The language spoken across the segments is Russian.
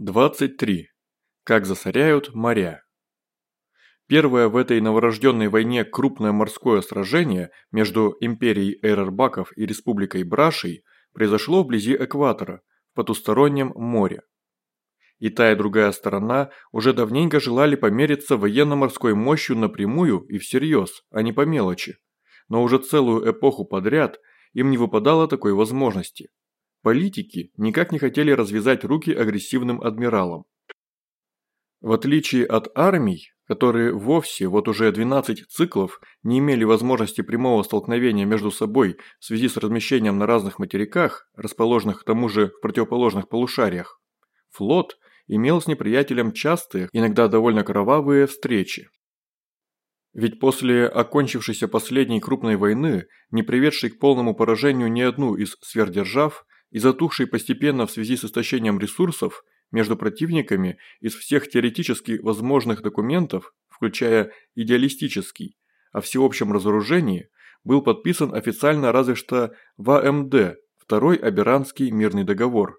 23. Как засоряют моря. Первое в этой новорожденной войне крупное морское сражение между империей Эйрербаков и республикой Брашей произошло вблизи экватора, в потустороннем море. И та и другая сторона уже давненько желали помериться военно-морской мощью напрямую и всерьез, а не по мелочи. Но уже целую эпоху подряд им не выпадало такой возможности. Политики никак не хотели развязать руки агрессивным адмиралам. В отличие от армий, которые вовсе вот уже 12 циклов не имели возможности прямого столкновения между собой в связи с размещением на разных материках, расположенных к тому же в противоположных полушариях, флот имел с неприятелем частые, иногда довольно кровавые встречи. Ведь после окончившейся последней крупной войны, не приведшей к полному поражению ни одну из сверхдержав, и затухшей постепенно в связи с истощением ресурсов между противниками из всех теоретически возможных документов, включая идеалистический, о всеобщем разоружении, был подписан официально разве что в АМД, Второй Аберанский мирный договор.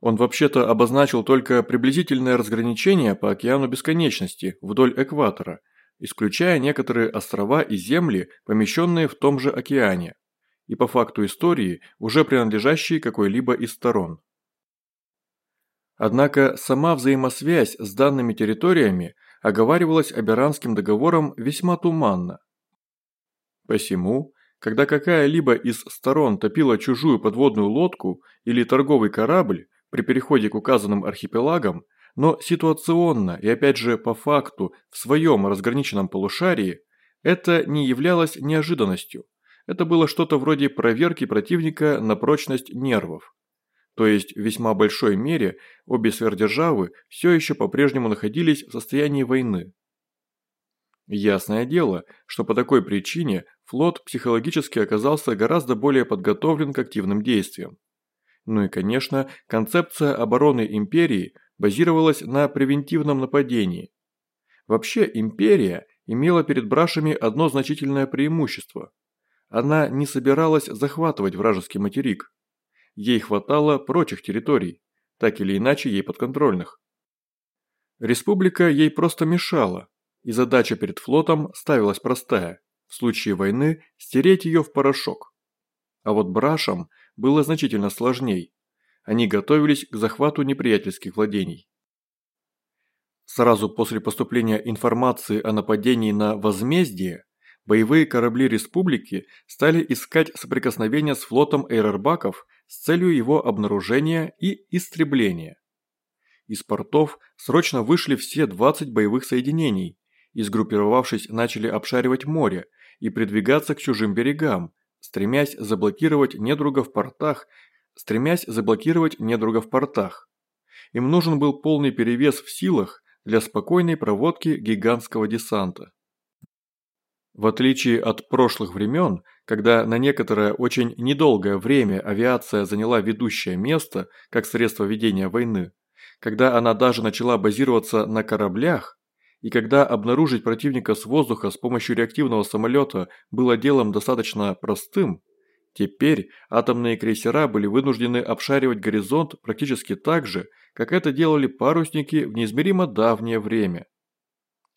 Он вообще-то обозначил только приблизительное разграничение по океану бесконечности вдоль экватора, исключая некоторые острова и земли, помещенные в том же океане и по факту истории, уже принадлежащие какой-либо из сторон. Однако сама взаимосвязь с данными территориями оговаривалась Аберанским договором весьма туманно. Посему, когда какая-либо из сторон топила чужую подводную лодку или торговый корабль при переходе к указанным архипелагам, но ситуационно и опять же по факту в своем разграниченном полушарии, это не являлось неожиданностью, это было что-то вроде проверки противника на прочность нервов. То есть в весьма большой мере обе сверхдержавы все еще по-прежнему находились в состоянии войны. Ясное дело, что по такой причине флот психологически оказался гораздо более подготовлен к активным действиям. Ну и конечно, концепция обороны империи базировалась на превентивном нападении. Вообще империя имела перед брашами одно значительное преимущество – она не собиралась захватывать вражеский материк. Ей хватало прочих территорий, так или иначе ей подконтрольных. Республика ей просто мешала, и задача перед флотом ставилась простая – в случае войны стереть ее в порошок. А вот брашам было значительно сложней. Они готовились к захвату неприятельских владений. Сразу после поступления информации о нападении на возмездие боевые корабли Республики стали искать соприкосновения с флотом эйрербаков с целью его обнаружения и истребления. Из портов срочно вышли все 20 боевых соединений и, сгруппировавшись, начали обшаривать море и придвигаться к чужим берегам, стремясь заблокировать недруга в портах, стремясь заблокировать недруга в портах. Им нужен был полный перевес в силах для спокойной проводки гигантского десанта. В отличие от прошлых времен, когда на некоторое очень недолгое время авиация заняла ведущее место как средство ведения войны, когда она даже начала базироваться на кораблях, и когда обнаружить противника с воздуха с помощью реактивного самолета было делом достаточно простым, теперь атомные крейсера были вынуждены обшаривать горизонт практически так же, как это делали парусники в неизмеримо давнее время.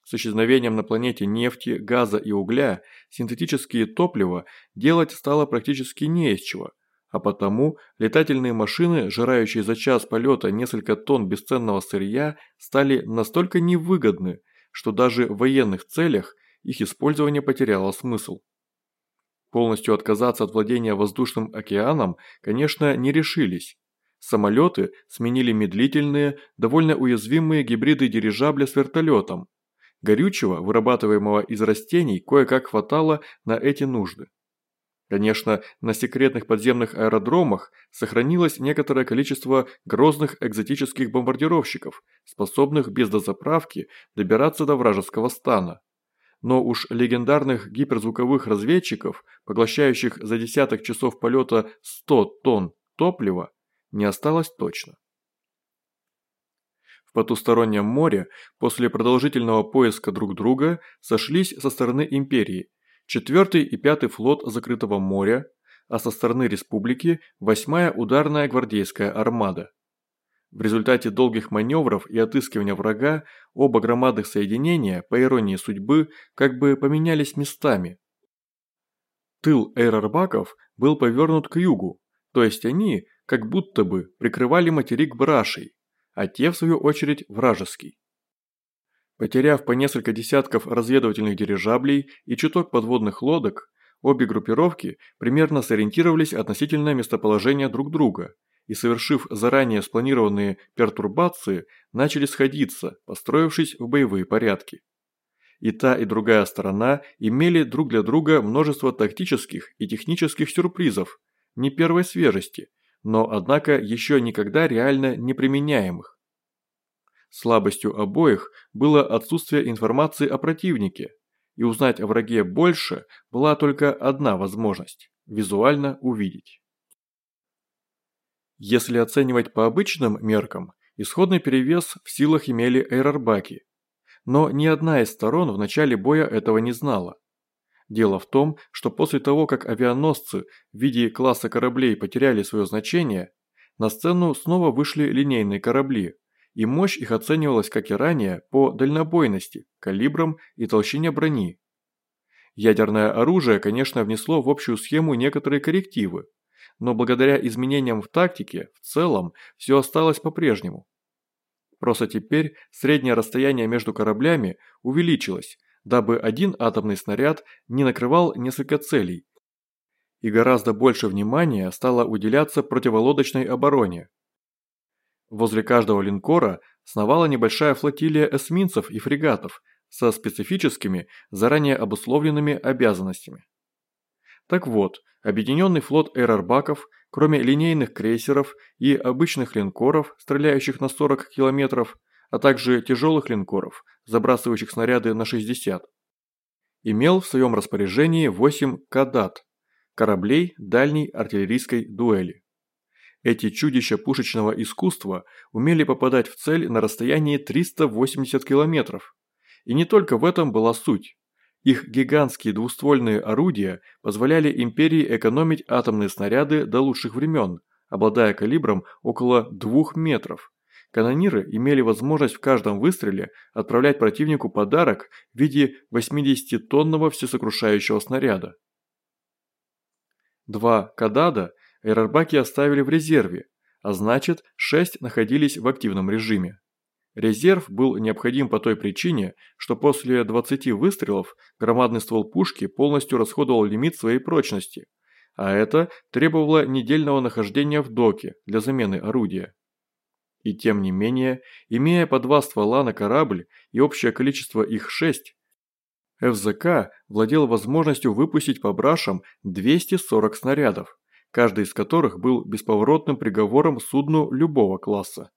С исчезновением на планете нефти, газа и угля синтетические топлива делать стало практически не из чего, а потому летательные машины, жирающие за час полета несколько тонн бесценного сырья, стали настолько невыгодны, что даже в военных целях их использование потеряло смысл. Полностью отказаться от владения воздушным океаном, конечно, не решились. Самолеты сменили медлительные, довольно уязвимые гибриды дирижабля с вертолетом, Горючего, вырабатываемого из растений, кое-как хватало на эти нужды. Конечно, на секретных подземных аэродромах сохранилось некоторое количество грозных экзотических бомбардировщиков, способных без дозаправки добираться до вражеского стана. Но уж легендарных гиперзвуковых разведчиков, поглощающих за десяток часов полета 100 тонн топлива, не осталось точно потустороннем море после продолжительного поиска друг друга сошлись со стороны империи четвертый и пятый флот закрытого моря, а со стороны республики восьмая ударная гвардейская армада. В результате долгих маневров и отыскивания врага оба громадных соединения, по иронии судьбы, как бы поменялись местами. Тыл эйрарбаков был повернут к югу, то есть они, как будто бы, прикрывали материк Брашей, а те, в свою очередь, вражеский. Потеряв по несколько десятков разведывательных дирижаблей и чуток подводных лодок, обе группировки примерно сориентировались относительно местоположения друг друга и, совершив заранее спланированные пертурбации, начали сходиться, построившись в боевые порядки. И та, и другая сторона имели друг для друга множество тактических и технических сюрпризов, не первой свежести, но, однако, еще никогда реально не применяемых. Слабостью обоих было отсутствие информации о противнике, и узнать о враге больше была только одна возможность – визуально увидеть. Если оценивать по обычным меркам, исходный перевес в силах имели эйрарбаки. Но ни одна из сторон в начале боя этого не знала. Дело в том, что после того, как авианосцы в виде класса кораблей потеряли свое значение, на сцену снова вышли линейные корабли, и мощь их оценивалась, как и ранее, по дальнобойности, калибрам и толщине брони. Ядерное оружие, конечно, внесло в общую схему некоторые коррективы, но благодаря изменениям в тактике, в целом, все осталось по-прежнему. Просто теперь среднее расстояние между кораблями увеличилось, дабы один атомный снаряд не накрывал несколько целей. И гораздо больше внимания стало уделяться противолодочной обороне. Возле каждого линкора сновала небольшая флотилия эсминцев и фрегатов со специфическими, заранее обусловленными обязанностями. Так вот, объединенный флот эрарбаков, кроме линейных крейсеров и обычных линкоров, стреляющих на 40 километров, а также тяжелых линкоров, забрасывающих снаряды на 60, имел в своем распоряжении 8 кадат – кораблей дальней артиллерийской дуэли. Эти чудища пушечного искусства умели попадать в цель на расстоянии 380 километров. И не только в этом была суть. Их гигантские двуствольные орудия позволяли империи экономить атомные снаряды до лучших времен, обладая калибром около 2 метров. Канониры имели возможность в каждом выстреле отправлять противнику подарок в виде 80-тонного всесокрушающего снаряда. Два «Кадада» Эйрарбаки оставили в резерве, а значит 6 находились в активном режиме. Резерв был необходим по той причине, что после 20 выстрелов громадный ствол пушки полностью расходовал лимит своей прочности, а это требовало недельного нахождения в доке для замены орудия. И тем не менее, имея по два ствола на корабль и общее количество их 6, ФЗК владел возможностью выпустить по брашам 240 снарядов каждый из которых был бесповоротным приговором судну любого класса.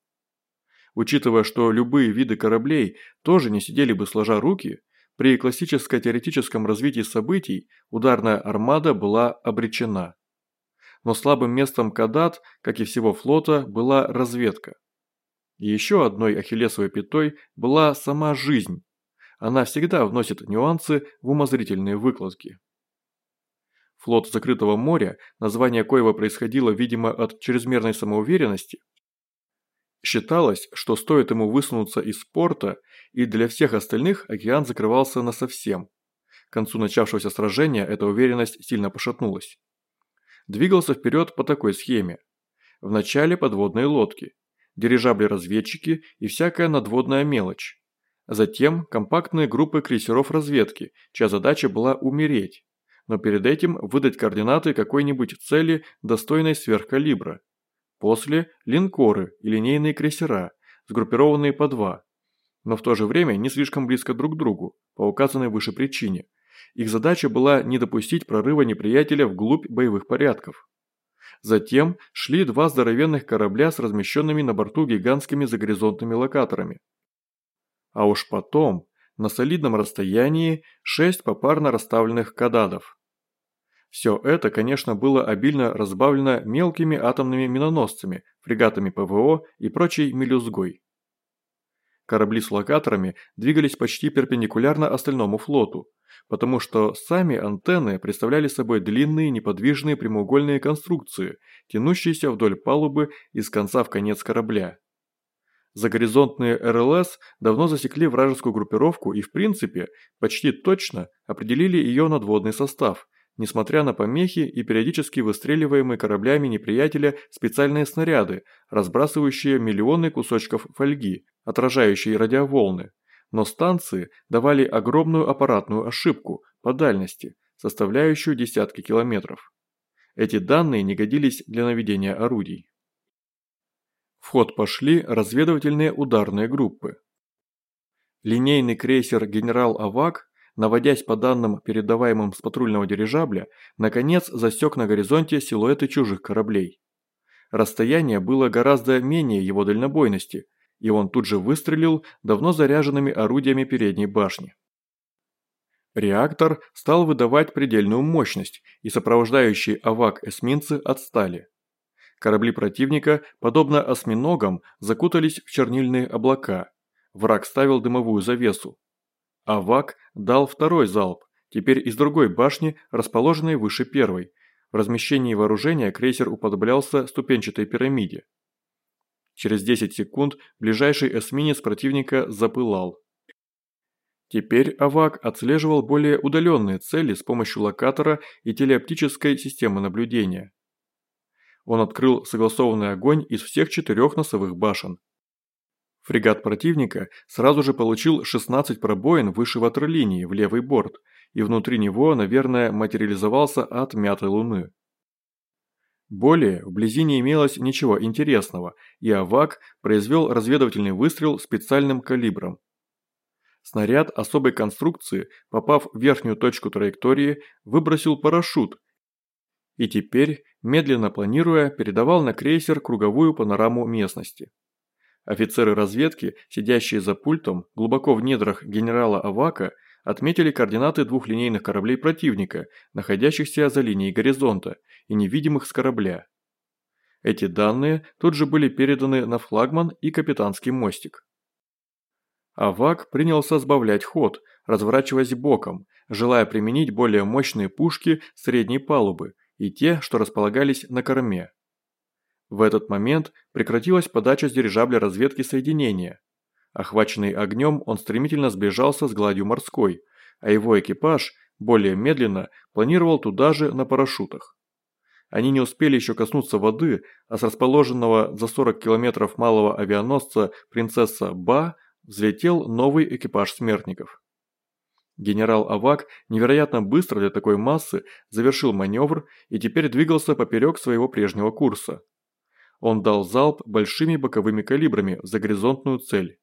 Учитывая, что любые виды кораблей тоже не сидели бы сложа руки, при классическо-теоретическом развитии событий ударная армада была обречена. Но слабым местом Кадат, как и всего флота, была разведка. И еще одной ахиллесовой пятой была сама жизнь. Она всегда вносит нюансы в умозрительные выкладки. Флот закрытого моря, название коего происходило, видимо, от чрезмерной самоуверенности, Считалось, что стоит ему высунуться из порта, и для всех остальных океан закрывался насовсем. К концу начавшегося сражения эта уверенность сильно пошатнулась. Двигался вперед по такой схеме. Вначале подводные лодки, дирижабли-разведчики и всякая надводная мелочь. Затем компактные группы крейсеров разведки, чья задача была умереть, но перед этим выдать координаты какой-нибудь цели, достойной сверхкалибра. После – линкоры и линейные крейсера, сгруппированные по два, но в то же время не слишком близко друг к другу, по указанной выше причине. Их задача была не допустить прорыва неприятеля вглубь боевых порядков. Затем шли два здоровенных корабля с размещенными на борту гигантскими загоризонтными локаторами. А уж потом, на солидном расстоянии, шесть попарно расставленных кададов. Все это, конечно, было обильно разбавлено мелкими атомными миноносцами, фрегатами ПВО и прочей мелюзгой. Корабли с локаторами двигались почти перпендикулярно остальному флоту, потому что сами антенны представляли собой длинные неподвижные прямоугольные конструкции, тянущиеся вдоль палубы из конца в конец корабля. Загоризонтные РЛС давно засекли вражескую группировку и в принципе почти точно определили ее надводный состав, несмотря на помехи и периодически выстреливаемые кораблями неприятеля специальные снаряды, разбрасывающие миллионы кусочков фольги, отражающие радиоволны. Но станции давали огромную аппаратную ошибку по дальности, составляющую десятки километров. Эти данные не годились для наведения орудий. В ход пошли разведывательные ударные группы. Линейный крейсер «Генерал Авак», наводясь по данным, передаваемым с патрульного дирижабля, наконец засек на горизонте силуэты чужих кораблей. Расстояние было гораздо менее его дальнобойности, и он тут же выстрелил давно заряженными орудиями передней башни. Реактор стал выдавать предельную мощность, и сопровождающие авак эсминцы отстали. Корабли противника, подобно осьминогам, закутались в чернильные облака. Враг ставил дымовую завесу. Авак дал второй залп, теперь из другой башни, расположенной выше первой. В размещении вооружения крейсер уподоблялся ступенчатой пирамиде. Через 10 секунд ближайший эсминец противника запылал. Теперь АВАК отслеживал более удаленные цели с помощью локатора и телеоптической системы наблюдения. Он открыл согласованный огонь из всех четырех носовых башен. Фрегат противника сразу же получил 16 пробоин выше ватерлинии в левый борт, и внутри него, наверное, материализовался ад мятой луны. Более вблизи не имелось ничего интересного, и АВАК произвел разведывательный выстрел специальным калибром. Снаряд особой конструкции, попав в верхнюю точку траектории, выбросил парашют и теперь, медленно планируя, передавал на крейсер круговую панораму местности. Офицеры разведки, сидящие за пультом, глубоко в недрах генерала Авака, отметили координаты двух линейных кораблей противника, находящихся за линией горизонта и невидимых с корабля. Эти данные тут же были переданы на флагман и капитанский мостик. Авак принялся сбавлять ход, разворачиваясь боком, желая применить более мощные пушки средней палубы и те, что располагались на корме. В этот момент прекратилась подача с дирижабля разведки соединения. Охваченный огнем, он стремительно сближался с гладью морской, а его экипаж, более медленно, планировал туда же на парашютах. Они не успели еще коснуться воды, а с расположенного за 40 километров малого авианосца «Принцесса Ба» взлетел новый экипаж смертников. Генерал Авак невероятно быстро для такой массы завершил маневр и теперь двигался поперек своего прежнего курса. Он дал залп большими боковыми калибрами за горизонтную цель.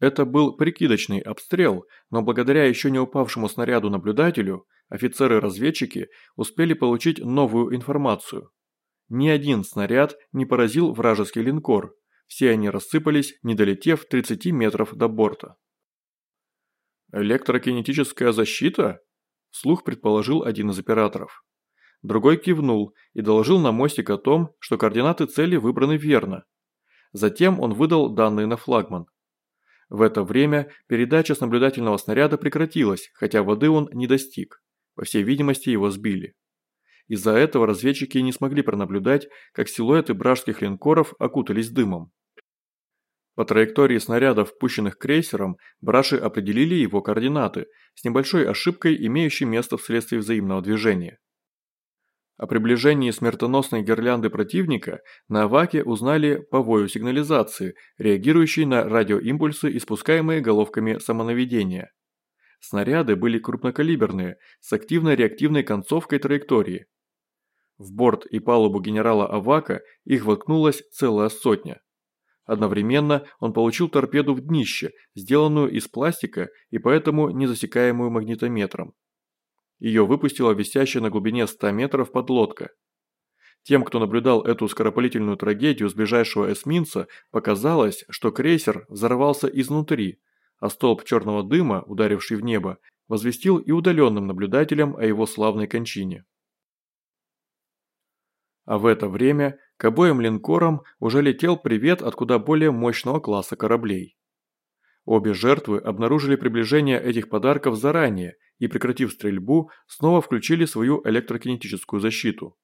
Это был прикидочный обстрел, но благодаря еще не упавшему снаряду-наблюдателю, офицеры-разведчики успели получить новую информацию. Ни один снаряд не поразил вражеский линкор, все они рассыпались, не долетев 30 метров до борта. «Электрокинетическая защита?» – вслух предположил один из операторов. Другой кивнул и доложил на мостик о том, что координаты цели выбраны верно. Затем он выдал данные на флагман. В это время передача с наблюдательного снаряда прекратилась, хотя воды он не достиг. По всей видимости, его сбили. Из-за этого разведчики не смогли пронаблюдать, как силуэты бражских линкоров окутались дымом. По траектории снарядов, пущенных крейсером, браши определили его координаты, с небольшой ошибкой, имеющей место вследствие взаимного движения. О приближении смертоносной гирлянды противника на Аваке узнали по вою сигнализации, реагирующей на радиоимпульсы, испускаемые головками самонаведения. Снаряды были крупнокалиберные, с активно-реактивной концовкой траектории. В борт и палубу генерала Авака их воткнулась целая сотня. Одновременно он получил торпеду в днище, сделанную из пластика и поэтому незасекаемую магнитометром. Ее выпустила висящая на глубине 100 метров подлодка. Тем, кто наблюдал эту скоропалительную трагедию с ближайшего эсминца, показалось, что крейсер взорвался изнутри, а столб черного дыма, ударивший в небо, возвестил и удаленным наблюдателям о его славной кончине. А в это время к обоим линкорам уже летел привет от куда более мощного класса кораблей. Обе жертвы обнаружили приближение этих подарков заранее и, прекратив стрельбу, снова включили свою электрокинетическую защиту.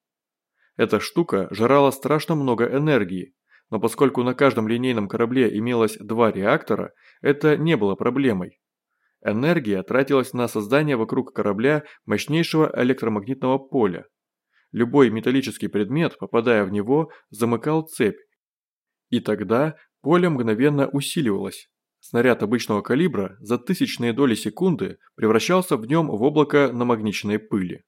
Эта штука жрала страшно много энергии, но поскольку на каждом линейном корабле имелось два реактора, это не было проблемой. Энергия тратилась на создание вокруг корабля мощнейшего электромагнитного поля. Любой металлический предмет, попадая в него, замыкал цепь, и тогда поле мгновенно усиливалось. Снаряд обычного калибра за тысячные доли секунды превращался в нем в облако намагниченной пыли.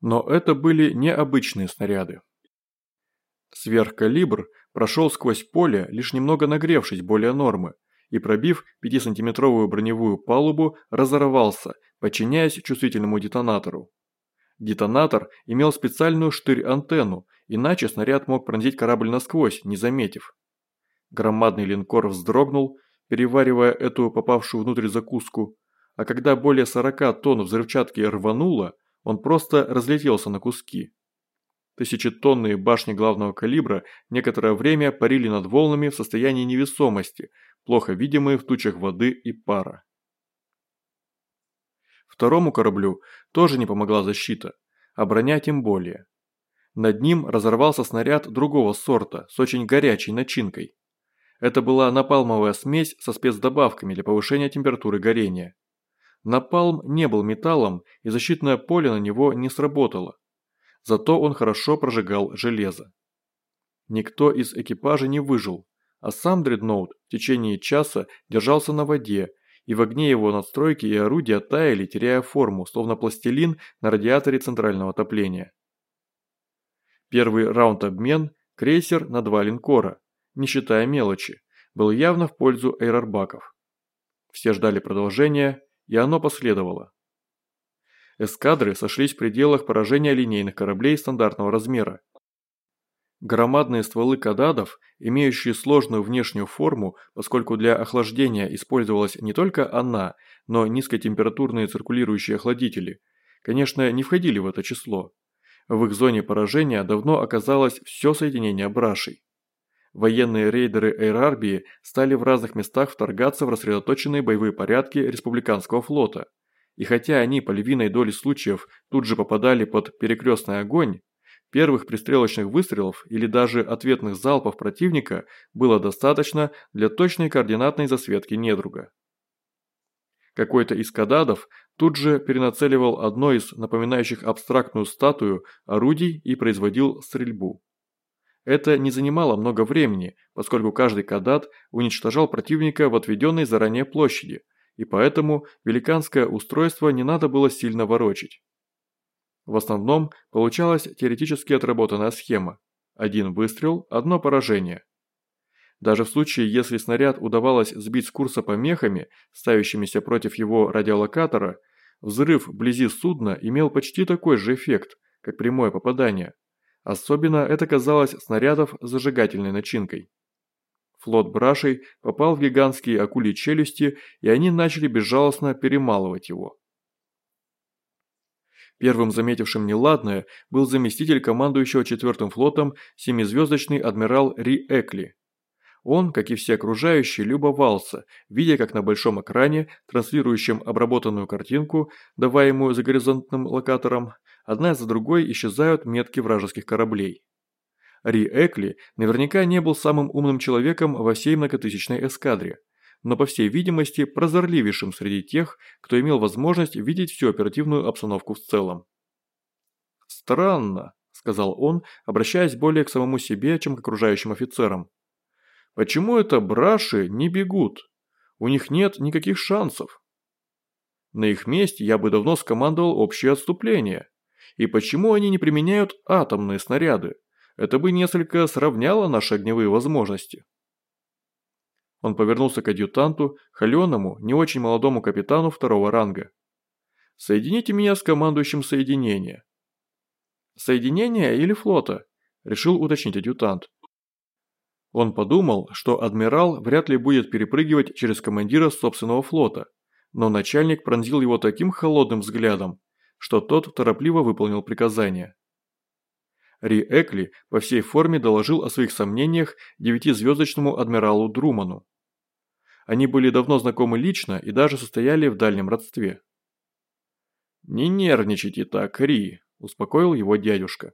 Но это были необычные снаряды. Сверхкалибр прошел сквозь поле, лишь немного нагревшись более нормы, и пробив 5-сантиметровую броневую палубу, разорвался, подчиняясь чувствительному детонатору. Детонатор имел специальную штырь-антенну, иначе снаряд мог пронзить корабль насквозь, не заметив. Громадный линкор вздрогнул, переваривая эту попавшую внутрь закуску, а когда более 40 тонн взрывчатки рвануло, он просто разлетелся на куски. Тысячетонные башни главного калибра некоторое время парили над волнами в состоянии невесомости, плохо видимые в тучах воды и пара. Второму кораблю тоже не помогла защита, а броня тем более. Над ним разорвался снаряд другого сорта с очень горячей начинкой. Это была напалмовая смесь со спецдобавками для повышения температуры горения. Напалм не был металлом, и защитное поле на него не сработало. Зато он хорошо прожигал железо. Никто из экипажа не выжил, а сам дредноут в течение часа держался на воде, и в огне его надстройки и орудия таяли, теряя форму, словно пластилин на радиаторе центрального отопления. Первый раунд-обмен – крейсер на два линкора, не считая мелочи, был явно в пользу эйрорбаков. Все ждали продолжения, и оно последовало. Эскадры сошлись в пределах поражения линейных кораблей стандартного размера. Громадные стволы кададов, имеющие сложную внешнюю форму, поскольку для охлаждения использовалась не только она, но низкотемпературные циркулирующие охладители, конечно, не входили в это число. В их зоне поражения давно оказалось все соединение брашей. Военные рейдеры Эйрарбии стали в разных местах вторгаться в рассредоточенные боевые порядки республиканского флота. И хотя они по львиной доле случаев тут же попадали под перекрестный огонь, первых пристрелочных выстрелов или даже ответных залпов противника было достаточно для точной координатной засветки недруга. Какой-то из кададов тут же перенацеливал одно из напоминающих абстрактную статую орудий и производил стрельбу. Это не занимало много времени, поскольку каждый кадат уничтожал противника в отведенной заранее площади, и поэтому великанское устройство не надо было сильно ворочить. В основном получалась теоретически отработанная схема. Один выстрел, одно поражение. Даже в случае, если снаряд удавалось сбить с курса помехами, ставящимися против его радиолокатора, взрыв вблизи судна имел почти такой же эффект, как прямое попадание. Особенно это казалось снарядов с зажигательной начинкой. Флот брашей попал в гигантские акульи челюсти, и они начали безжалостно перемалывать его. Первым заметившим неладное был заместитель командующего четвертым флотом семизвездочный адмирал Ри Экли. Он, как и все окружающие, любовался, видя, как на большом экране, транслирующем обработанную картинку, даваемую за горизонтным локатором, одна за другой исчезают метки вражеских кораблей. Ри Экли наверняка не был самым умным человеком во всей многотысячной эскадре, но по всей видимости прозорливейшим среди тех, кто имел возможность видеть всю оперативную обстановку в целом. «Странно», – сказал он, обращаясь более к самому себе, чем к окружающим офицерам. «Почему это браши не бегут? У них нет никаких шансов. На их месте я бы давно скомандовал общее отступление. И почему они не применяют атомные снаряды? Это бы несколько сравняло наши огневые возможности. Он повернулся к адъютанту, холеному, не очень молодому капитану второго ранга. «Соедините меня с командующим соединения». «Соединения или флота?» – решил уточнить адъютант. Он подумал, что адмирал вряд ли будет перепрыгивать через командира собственного флота, но начальник пронзил его таким холодным взглядом, что тот торопливо выполнил приказание. Ри Экли по всей форме доложил о своих сомнениях девятизвездочному адмиралу Друману. Они были давно знакомы лично и даже состояли в дальнем родстве. «Не нервничайте так, Ри», – успокоил его дядюшка.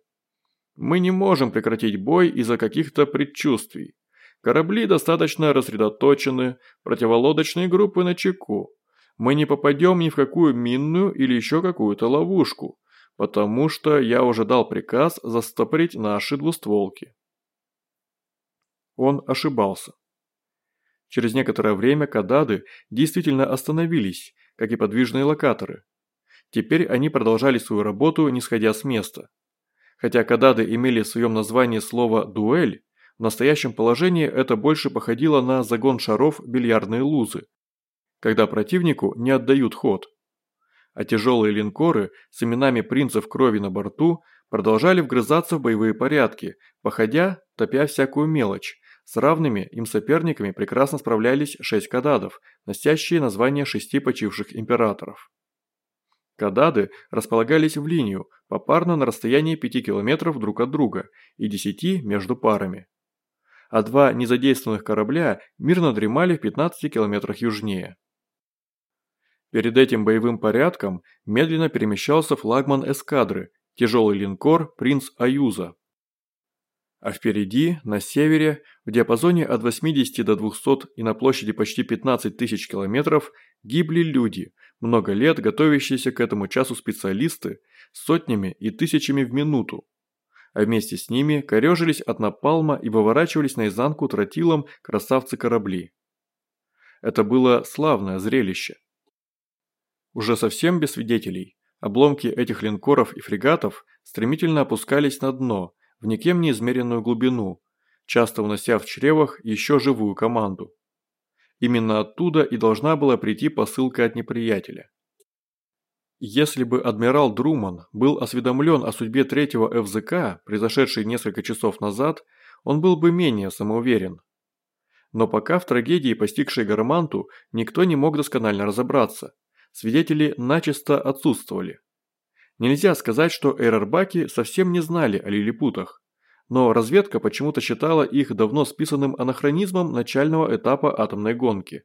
Мы не можем прекратить бой из-за каких-то предчувствий. Корабли достаточно рассредоточены, противолодочные группы на чеку. Мы не попадем ни в какую минную или еще какую-то ловушку, потому что я уже дал приказ застопорить наши двустволки. Он ошибался. Через некоторое время кадады действительно остановились, как и подвижные локаторы. Теперь они продолжали свою работу, не сходя с места. Хотя кадады имели в своем названии слово «дуэль», в настоящем положении это больше походило на загон шаров бильярдные лузы, когда противнику не отдают ход. А тяжелые линкоры с именами принцев крови на борту продолжали вгрызаться в боевые порядки, походя, топя всякую мелочь, с равными им соперниками прекрасно справлялись шесть кададов, носящие название шести почивших императоров. Кадады располагались в линию, попарно на расстоянии 5 километров друг от друга и 10 между парами. А два незадействованных корабля мирно дремали в 15 километрах южнее. Перед этим боевым порядком медленно перемещался флагман эскадры, тяжелый линкор «Принц Аюза», а впереди, на севере, в диапазоне от 80 до 200 и на площади почти 15 тысяч километров, гибли люди, много лет готовящиеся к этому часу специалисты, сотнями и тысячами в минуту. А вместе с ними корежились от напалма и выворачивались наизнанку тротилом красавцы-корабли. Это было славное зрелище. Уже совсем без свидетелей, обломки этих линкоров и фрегатов стремительно опускались на дно – в никем не измеренную глубину, часто унося в чревах еще живую команду. Именно оттуда и должна была прийти посылка от неприятеля. Если бы адмирал Друман был осведомлен о судьбе третьего ФЗК, произошедшей несколько часов назад, он был бы менее самоуверен. Но пока в трагедии, постигшей Гарманту, никто не мог досконально разобраться. Свидетели начисто отсутствовали. Нельзя сказать, что эрербаки совсем не знали о лилипутах, но разведка почему-то считала их давно списанным анахронизмом начального этапа атомной гонки.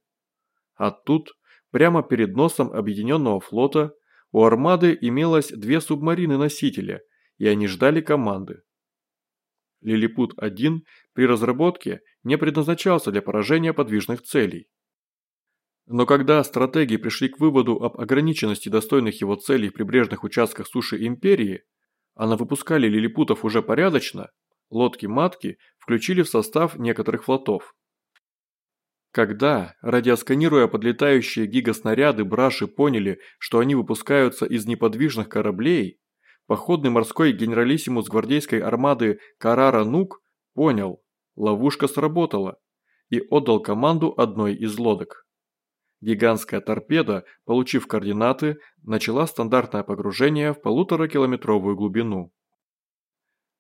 А тут, прямо перед носом объединенного флота, у армады имелось две субмарины-носителя, и они ждали команды. Лилипут-1 при разработке не предназначался для поражения подвижных целей. Но когда стратеги пришли к выводу об ограниченности достойных его целей в прибрежных участках суши Империи, а на выпускали лилипутов уже порядочно, лодки-матки включили в состав некоторых флотов. Когда, радиосканируя подлетающие гигаснаряды, браши поняли, что они выпускаются из неподвижных кораблей, походный морской генералиссимус гвардейской армады Карара Нук понял, ловушка сработала, и отдал команду одной из лодок. Гигантская торпеда, получив координаты, начала стандартное погружение в полуторакилометровую глубину.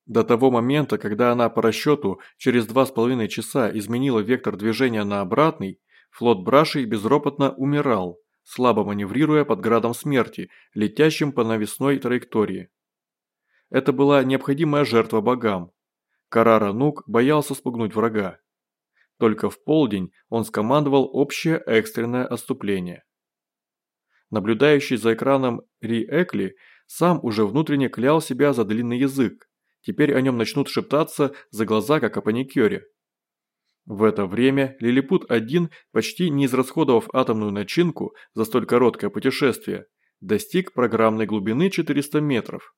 До того момента, когда она по расчету через два с половиной часа изменила вектор движения на обратный, флот Брашей безропотно умирал, слабо маневрируя под градом смерти, летящим по навесной траектории. Это была необходимая жертва богам. Карара Нук боялся спугнуть врага. Только в полдень он скомандовал общее экстренное отступление. Наблюдающий за экраном Ри Экли сам уже внутренне клял себя за длинный язык. Теперь о нем начнут шептаться за глаза, как о паникере. В это время Лилипут-1, почти не израсходовав атомную начинку за столь короткое путешествие, достиг программной глубины 400 метров.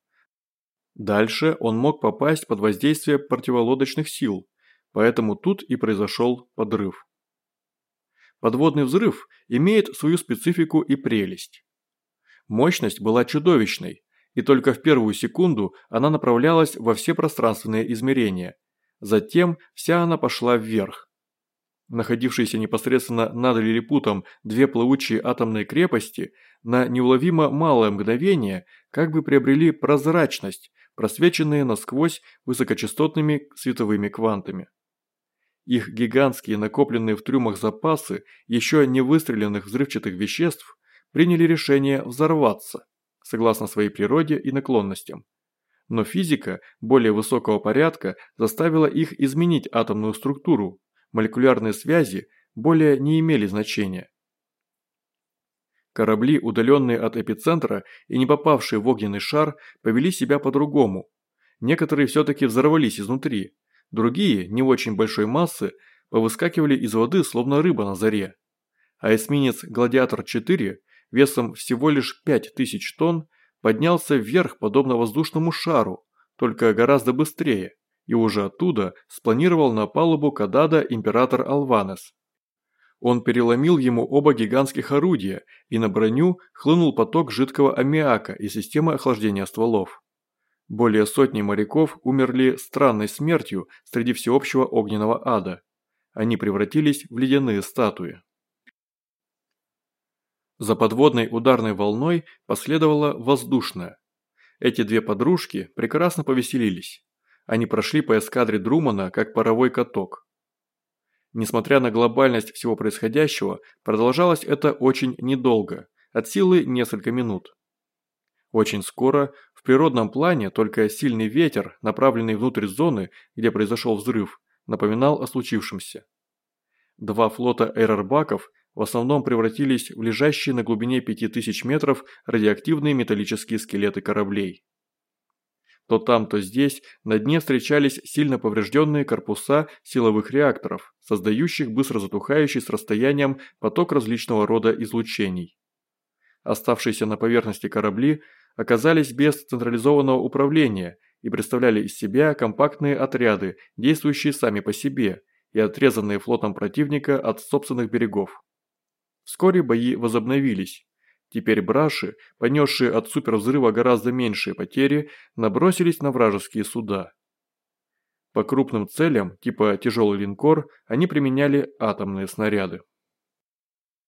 Дальше он мог попасть под воздействие противолодочных сил, Поэтому тут и произошел подрыв. Подводный взрыв имеет свою специфику и прелесть. Мощность была чудовищной, и только в первую секунду она направлялась во все пространственные измерения. Затем вся она пошла вверх. Находившиеся непосредственно над лилипутом две плавучие атомные крепости на неуловимо малое мгновение как бы приобрели прозрачность, просвеченные насквозь высокочастотными световыми квантами. Их гигантские накопленные в трюмах запасы еще не выстреленных взрывчатых веществ приняли решение взорваться, согласно своей природе и наклонностям. Но физика более высокого порядка заставила их изменить атомную структуру, молекулярные связи более не имели значения. Корабли, удаленные от эпицентра и не попавшие в огненный шар, повели себя по-другому. Некоторые все-таки взорвались изнутри, другие, не очень большой массы, повыскакивали из воды, словно рыба на заре. А эсминец «Гладиатор-4» весом всего лишь 5000 тонн поднялся вверх подобно воздушному шару, только гораздо быстрее, и уже оттуда спланировал на палубу Кадада император Алванес. Он переломил ему оба гигантских орудия, и на броню хлынул поток жидкого аммиака из системы охлаждения стволов. Более сотни моряков умерли странной смертью среди всеобщего огненного ада. Они превратились в ледяные статуи. За подводной ударной волной последовала воздушная. Эти две подружки прекрасно повеселились. Они прошли по эскадре Друмана как паровой каток. Несмотря на глобальность всего происходящего, продолжалось это очень недолго, от силы несколько минут. Очень скоро природном плане только сильный ветер, направленный внутрь зоны, где произошел взрыв, напоминал о случившемся. Два флота эрербаков в основном превратились в лежащие на глубине 5000 метров радиоактивные металлические скелеты кораблей. То там, то здесь на дне встречались сильно поврежденные корпуса силовых реакторов, создающих быстро затухающий с расстоянием поток различного рода излучений. Оставшиеся на поверхности корабли оказались без централизованного управления и представляли из себя компактные отряды, действующие сами по себе и отрезанные флотом противника от собственных берегов. Вскоре бои возобновились. Теперь браши, понесшие от супервзрыва гораздо меньшие потери, набросились на вражеские суда. По крупным целям, типа тяжелый линкор, они применяли атомные снаряды.